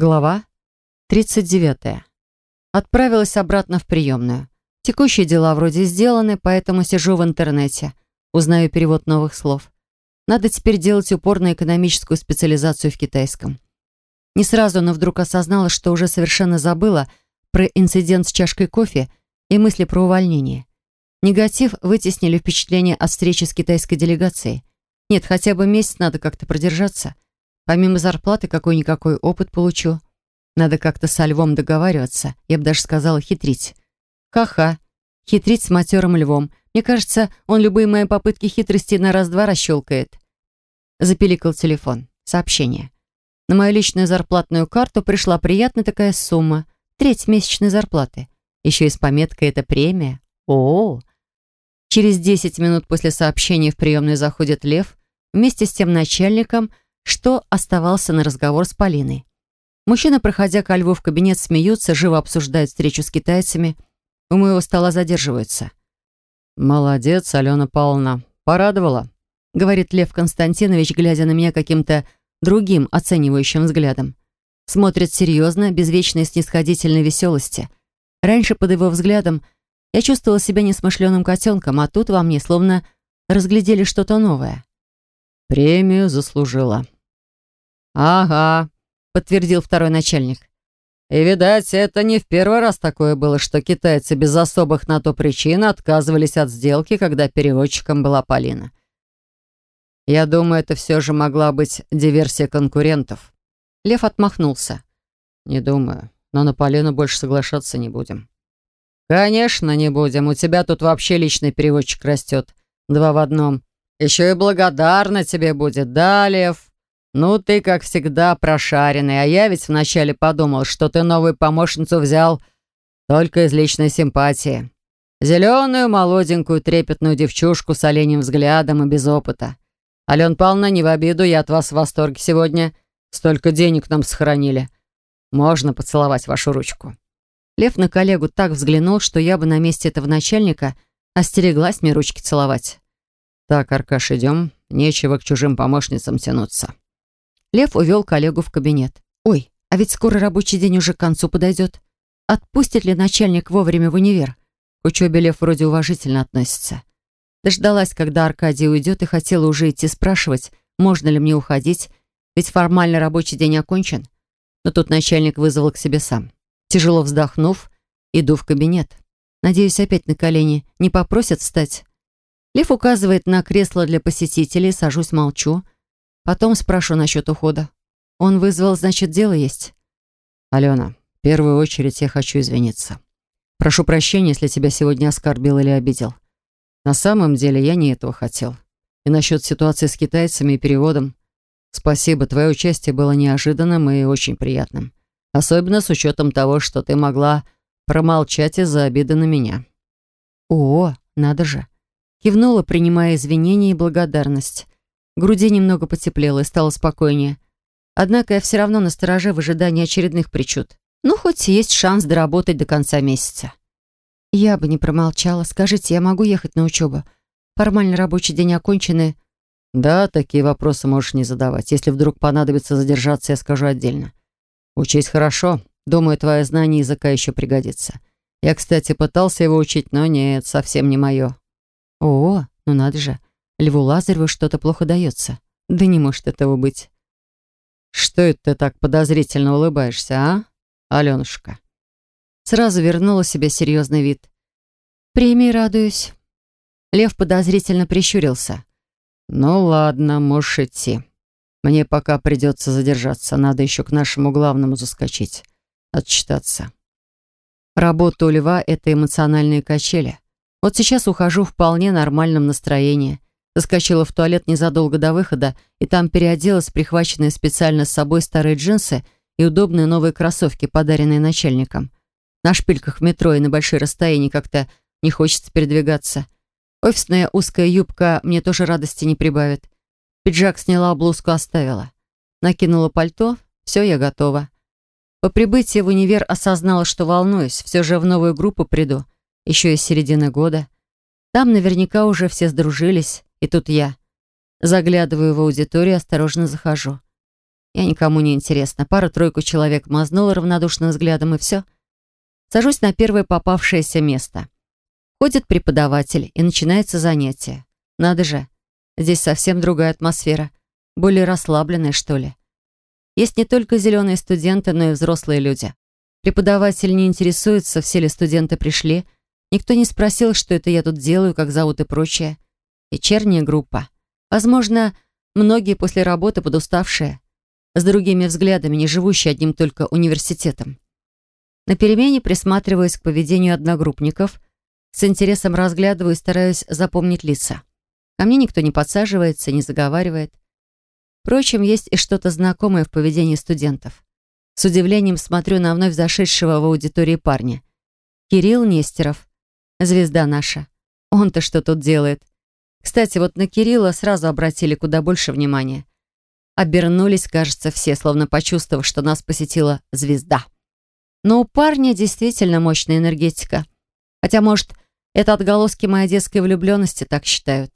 Глава 39. Отправилась обратно в приемную. Текущие дела вроде сделаны, поэтому сижу в интернете. Узнаю перевод новых слов. Надо теперь делать упор на экономическую специализацию в китайском. Не сразу, но вдруг осознала, что уже совершенно забыла про инцидент с чашкой кофе и мысли про увольнение. Негатив вытеснили впечатление от встречи с китайской делегацией. Нет, хотя бы месяц надо как-то продержаться. Помимо зарплаты какой-никакой опыт получу. Надо как-то со львом договариваться. Я бы даже сказала хитрить. Ха-ха. Хитрить с матерым львом. Мне кажется, он любые мои попытки хитрости на раз-два расщелкает. Запиликал телефон. Сообщение. На мою личную зарплатную карту пришла приятная такая сумма. Треть месячной зарплаты. Еще и с пометкой «Это премия». О, -о, -о. Через 10 минут после сообщения в приемную заходит Лев вместе с тем начальником, что оставался на разговор с Полиной. Мужчина, проходя ко льву в кабинет, смеются, живо обсуждают встречу с китайцами. У моего стола задерживаются. «Молодец, Алена Павловна. Порадовала», — говорит Лев Константинович, глядя на меня каким-то другим оценивающим взглядом. Смотрит серьезно, без вечной снисходительной веселости. Раньше под его взглядом я чувствовала себя несмышленым котенком, а тут во мне словно разглядели что-то новое. «Премию заслужила», «Ага», — подтвердил второй начальник. «И, видать, это не в первый раз такое было, что китайцы без особых на то причин отказывались от сделки, когда переводчиком была Полина. Я думаю, это все же могла быть диверсия конкурентов». Лев отмахнулся. «Не думаю, но на Полину больше соглашаться не будем». «Конечно, не будем. У тебя тут вообще личный переводчик растет. Два в одном. Еще и благодарна тебе будет, да, Лев?» «Ну, ты, как всегда, прошаренный, а я ведь вначале подумал, что ты новую помощницу взял только из личной симпатии. Зеленую, молоденькую, трепетную девчушку с оленем взглядом и без опыта. Ален Павловна, не в обиду, я от вас в восторге сегодня. Столько денег нам сохранили. Можно поцеловать вашу ручку». Лев на коллегу так взглянул, что я бы на месте этого начальника остереглась мне ручки целовать. «Так, Аркаш, идем. Нечего к чужим помощницам тянуться». Лев увел коллегу в кабинет. «Ой, а ведь скоро рабочий день уже к концу подойдет. Отпустит ли начальник вовремя в универ? К учебе Лев вроде уважительно относится. Дождалась, когда Аркадий уйдет, и хотела уже идти спрашивать, можно ли мне уходить, ведь формально рабочий день окончен. Но тут начальник вызвал к себе сам. Тяжело вздохнув, иду в кабинет. Надеюсь, опять на колени не попросят встать. Лев указывает на кресло для посетителей, сажусь, молчу. Потом спрошу насчет ухода. Он вызвал, значит, дело есть. Алена, в первую очередь я хочу извиниться. Прошу прощения, если тебя сегодня оскорбил или обидел. На самом деле я не этого хотел. И насчет ситуации с китайцами и переводом. Спасибо, твое участие было неожиданным и очень приятным. Особенно с учетом того, что ты могла промолчать из-за обиды на меня. О, надо же. Кивнула, принимая извинения и благодарность груди немного потеплело и стало спокойнее. Однако я все равно настороже в ожидании очередных причуд. Ну, хоть есть шанс доработать до конца месяца. Я бы не промолчала. Скажите, я могу ехать на учебу? Формально рабочий день окончен Да, такие вопросы можешь не задавать. Если вдруг понадобится задержаться, я скажу отдельно. Учись хорошо. Думаю, твое знание языка еще пригодится. Я, кстати, пытался его учить, но нет, совсем не мое. О, ну надо же. Льву Лазареву что-то плохо дается. Да не может этого быть. Что это ты так подозрительно улыбаешься, а, Аленушка? Сразу вернула себе серьезный вид. Премии радуюсь. Лев подозрительно прищурился. Ну ладно, можешь идти. Мне пока придется задержаться. Надо еще к нашему главному заскочить. Отчитаться. Работа у льва — это эмоциональные качели. Вот сейчас ухожу в вполне нормальном настроении. Заскочила в туалет незадолго до выхода и там переоделась прихваченные специально с собой старые джинсы и удобные новые кроссовки, подаренные начальником. На шпильках в метро и на большие расстояния как-то не хочется передвигаться. Офисная узкая юбка мне тоже радости не прибавит. Пиджак сняла, блузку оставила. Накинула пальто, все, я готова. По прибытии в универ осознала, что волнуюсь, все же в новую группу приду, еще из середины года. Там наверняка уже все сдружились, и тут я. Заглядываю в аудиторию, осторожно захожу. Я никому не интересна. Пара-тройку человек мазнула равнодушным взглядом, и все. Сажусь на первое попавшееся место. Ходит преподаватель, и начинается занятие. Надо же, здесь совсем другая атмосфера. Более расслабленная, что ли. Есть не только зеленые студенты, но и взрослые люди. Преподаватель не интересуется, все ли студенты пришли. Никто не спросил, что это я тут делаю, как зовут и прочее. Вечерняя группа. Возможно, многие после работы подуставшие с другими взглядами, не живущие одним только университетом. На перемене присматриваюсь к поведению одногруппников, с интересом разглядываю и стараюсь запомнить лица. Ко мне никто не подсаживается, не заговаривает. Впрочем, есть и что-то знакомое в поведении студентов. С удивлением смотрю на вновь зашедшего в аудитории парня. Кирилл Нестеров. Звезда наша. Он-то что тут делает? Кстати, вот на Кирилла сразу обратили куда больше внимания. Обернулись, кажется, все, словно почувствовав, что нас посетила звезда. Но у парня действительно мощная энергетика. Хотя, может, это отголоски моей детской влюбленности так считают.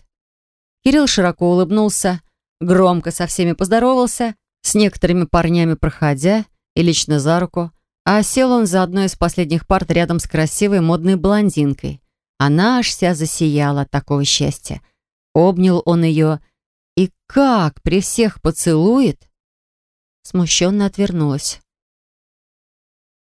Кирилл широко улыбнулся, громко со всеми поздоровался, с некоторыми парнями проходя и лично за руку, а сел он за одной из последних парт рядом с красивой модной блондинкой. Она аж вся засияла от такого счастья. Обнял он ее и как при всех поцелует? Смущенно отвернулась.